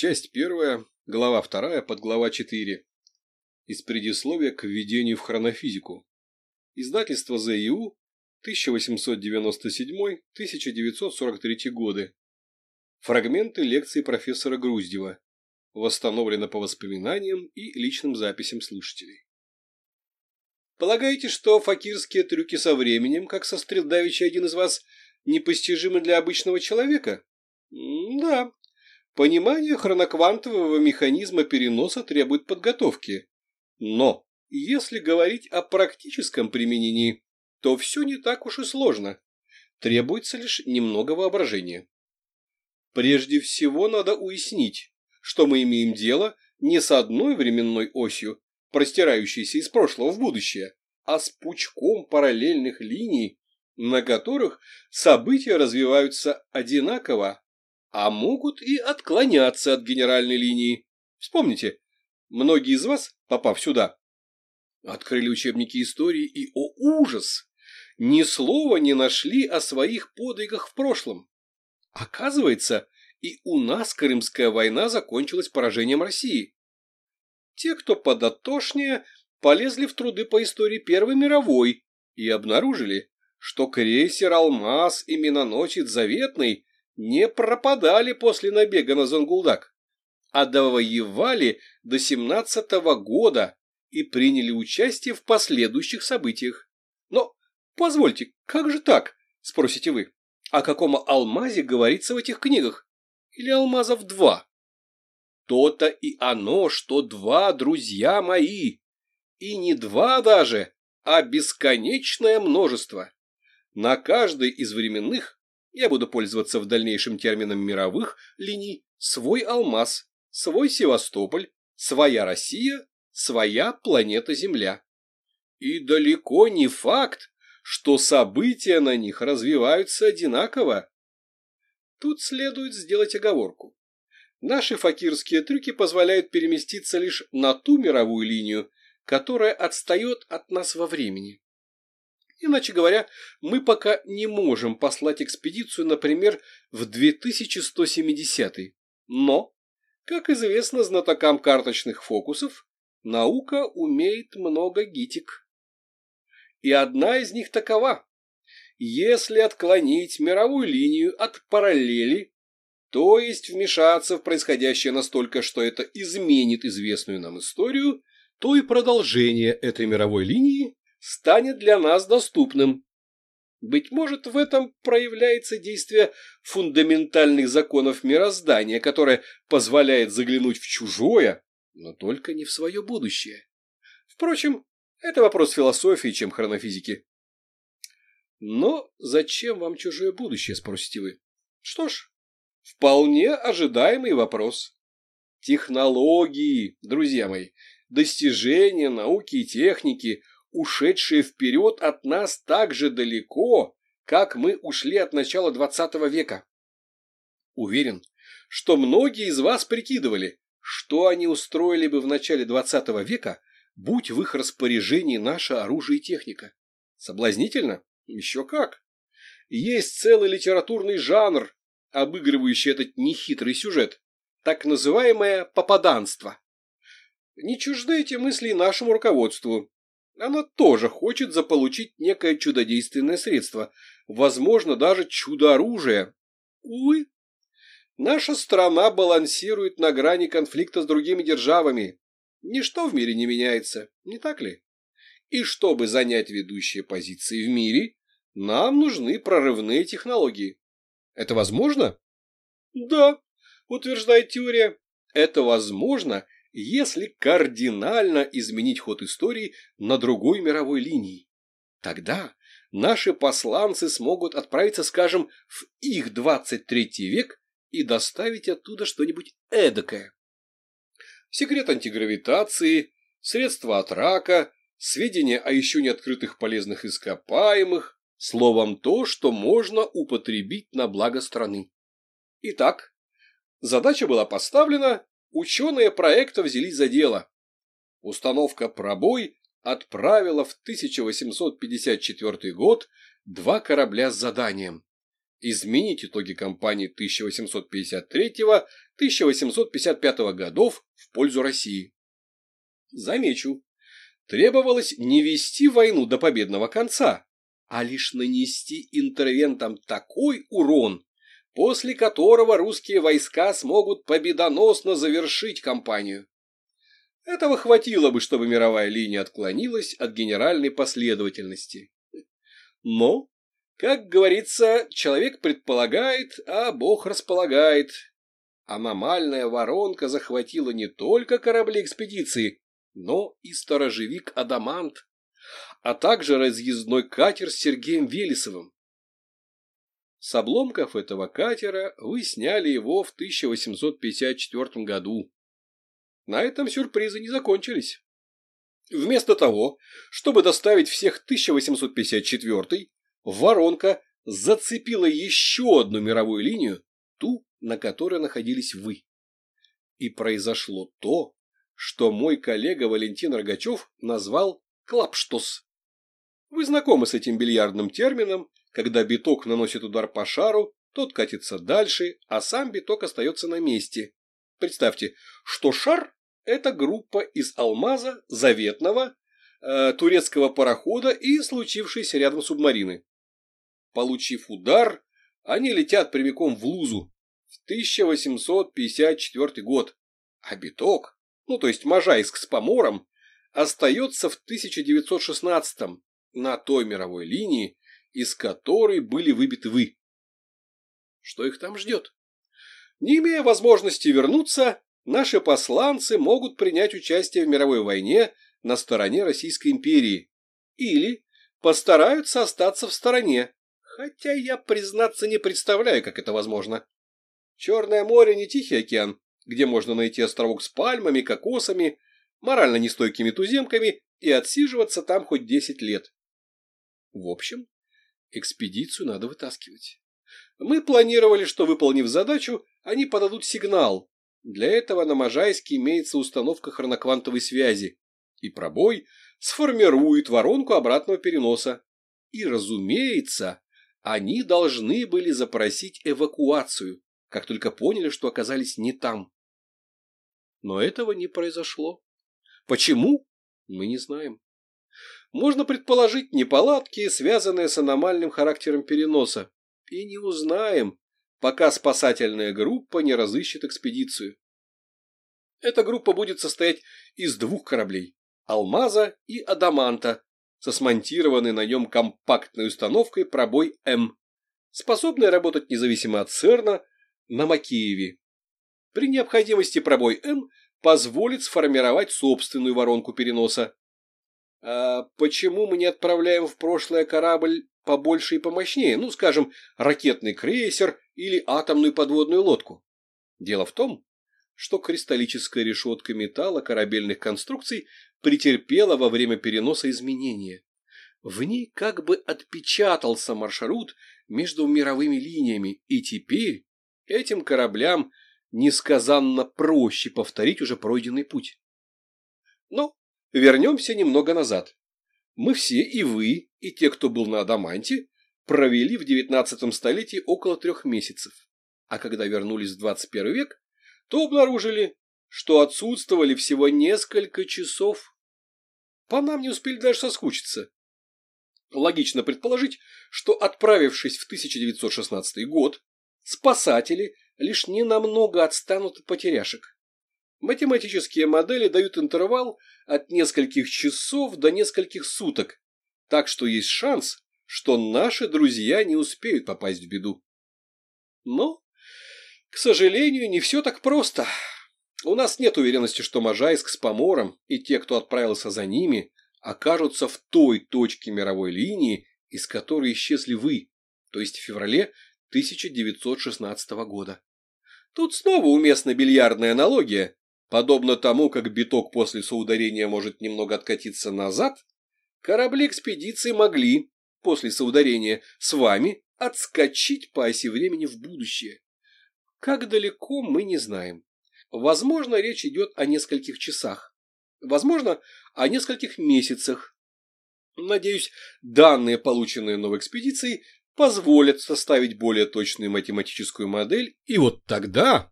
Часть первая, глава вторая, подглава четыре. Из предисловия к введению в хронофизику. Издательство ЗИУ, 1897-1943 годы. Фрагменты лекции профессора Груздева. Восстановлено по воспоминаниям и личным записям слушателей. Полагаете, что факирские трюки со временем, как сострил давеча один из вас, непостижимы для обычного человека? Да. Понимание хроноквантового механизма переноса требует подготовки. Но, если говорить о практическом применении, то все не так уж и сложно. Требуется лишь немного воображения. Прежде всего надо уяснить, что мы имеем дело не с одной временной осью, простирающейся из прошлого в будущее, а с пучком параллельных линий, на которых события развиваются одинаково, а могут и отклоняться от генеральной линии. Вспомните, многие из вас, попав сюда, открыли учебники истории и, о ужас, ни слова не нашли о своих подвигах в прошлом. Оказывается, и у нас Крымская война закончилась поражением России. Те, кто подотошнее, полезли в труды по истории Первой мировой и обнаружили, что крейсер «Алмаз» и миноносец «Заветный» не пропадали после набега на Зонгулдак, а довоевали до семнадцатого года и приняли участие в последующих событиях. Но, позвольте, как же так, спросите вы, о каком алмазе говорится в этих книгах? Или алмазов два? То-то и оно, что два, друзья мои. И не два даже, а бесконечное множество. На каждой из временных, я буду пользоваться в дальнейшем термином мировых линий, свой алмаз, свой Севастополь, своя Россия, своя планета Земля. И далеко не факт, что события на них развиваются одинаково. Тут следует сделать оговорку. Наши факирские трюки позволяют переместиться лишь на ту мировую линию, которая отстает от нас во времени. Иначе говоря, мы пока не можем послать экспедицию, например, в 2170 Но, как известно знатокам карточных фокусов, наука умеет много гитик. И одна из них такова. Если отклонить мировую линию от параллели, то есть вмешаться в происходящее настолько, что это изменит известную нам историю, то и продолжение этой мировой линии станет для нас доступным. Быть может, в этом проявляется действие фундаментальных законов мироздания, которое позволяет заглянуть в чужое, но только не в свое будущее. Впрочем, это вопрос философии, чем хронофизики. Но зачем вам чужое будущее, спросите вы? Что ж, вполне ожидаемый вопрос. Технологии, друзья мои, достижения науки и техники, ушедшие вперед от нас так же далеко, как мы ушли от начала XX века. Уверен, что многие из вас прикидывали, что они устроили бы в начале XX века, будь в их распоряжении наше оружие и техника. Соблазнительно? Еще как. Есть целый литературный жанр, обыгрывающий этот нехитрый сюжет, так называемое попаданство. Не чужды эти мысли нашему руководству. Оно тоже хочет заполучить некое чудодейственное средство, возможно, даже чудо-оружие. Увы, наша страна балансирует на грани конфликта с другими державами. Ничто в мире не меняется, не так ли? И чтобы занять ведущие позиции в мире, нам нужны прорывные технологии. Это возможно? Да, утверждает теория. Это возможно – если кардинально изменить ход истории на другой мировой линии. Тогда наши посланцы смогут отправиться, скажем, в их 23 век и доставить оттуда что-нибудь эдакое. Секрет антигравитации, средства от рака, сведения о еще не открытых полезных ископаемых, словом, то, что можно употребить на благо страны. Итак, задача была поставлена, ученые проекта взялись за дело. Установка «Пробой» отправила в 1854 год два корабля с заданием изменить итоги кампании 1853-1855 годов в пользу России. Замечу, требовалось не вести войну до победного конца, а лишь нанести интервентам такой урон, после которого русские войска смогут победоносно завершить кампанию. Этого хватило бы, чтобы мировая линия отклонилась от генеральной последовательности. Но, как говорится, человек предполагает, а Бог располагает. Аномальная воронка захватила не только корабли экспедиции, но и сторожевик «Адамант», а также разъездной катер с Сергеем Велесовым. С обломков этого катера вы сняли его в 1854 году. На этом сюрпризы не закончились. Вместо того, чтобы доставить всех 1854 воронка зацепила еще одну мировую линию, ту, на которой находились вы. И произошло то, что мой коллега Валентин Рогачев назвал «клапштос». Вы знакомы с этим бильярдным термином, когда биток наносит удар по шару, тот катится дальше, а сам биток остается на месте. Представьте, что шар это группа из алмаза, заветного, э, турецкого парохода и случившейся рядом субмарины. Получив удар, они летят прямиком в Лузу в 1854 год, а биток, ну то есть Можайск с Помором, остается в 1916 на той мировой линии, из которой были выбиты вы. Что их там ждет? Не имея возможности вернуться, наши посланцы могут принять участие в мировой войне на стороне Российской империи или постараются остаться в стороне, хотя я, признаться, не представляю, как это возможно. Черное море не Тихий океан, где можно найти островок с пальмами, кокосами, морально нестойкими туземками и отсиживаться там хоть десять лет. В общем, экспедицию надо вытаскивать. Мы планировали, что, выполнив задачу, они подадут сигнал, для этого на Можайске имеется установка хроноквантовой связи, и пробой сформирует воронку обратного переноса. И, разумеется, они должны были запросить эвакуацию, как только поняли, что оказались не там. Но этого не произошло. Почему? Мы не знаем. Можно предположить неполадки, связанные с аномальным характером переноса, и не узнаем, пока спасательная группа не разыщет экспедицию. Эта группа будет состоять из двух кораблей – «Алмаза» и «Адаманта», со смонтированной на нем компактной установкой «Пробой М», способной работать независимо от ЦЕРНа на Макееве. При необходимости «Пробой М» позволит сформировать собственную воронку переноса. А почему мы не отправляем в прошлое корабль побольше и помощнее, ну, скажем, ракетный крейсер или атомную подводную лодку. Дело в том, что кристаллическая решетка металла корабельных конструкций претерпела во время переноса изменения. В ней как бы отпечатался маршрут между мировыми линиями, и теперь этим кораблям несказанно проще повторить уже пройденный путь. Но вернемся немного назад. Мы все, и вы, и те, кто был на Адаманте, провели в девятнадцатом столетии около трех месяцев, а когда вернулись в двадцать первый век, то обнаружили, что отсутствовали всего несколько часов. По нам не успели даже соскучиться. Логично предположить, что, отправившись в 1916 год, спасатели лишь ненамного отстанут от потеряшек. Математические модели дают интервал от нескольких часов до нескольких суток, так что есть шанс, что наши друзья не успеют попасть в беду. Но, к сожалению, не все так просто. У нас нет уверенности, что Можайск с Помором и те, кто отправился за ними, окажутся в той точке мировой линии, из которой исчезли вы, то есть в феврале 1916 года. Тут снова уместна бильярдная аналогия. Подобно тому, как биток после соударения может немного откатиться назад, корабли экспедиции могли, после соударения с вами отскочить по оси времени в будущее. Как далеко, мы не знаем. Возможно, речь идет о нескольких часах. Возможно, о нескольких месяцах. Надеюсь, данные, полученные новой экспедицией, позволят составить более точную математическую модель, и вот тогда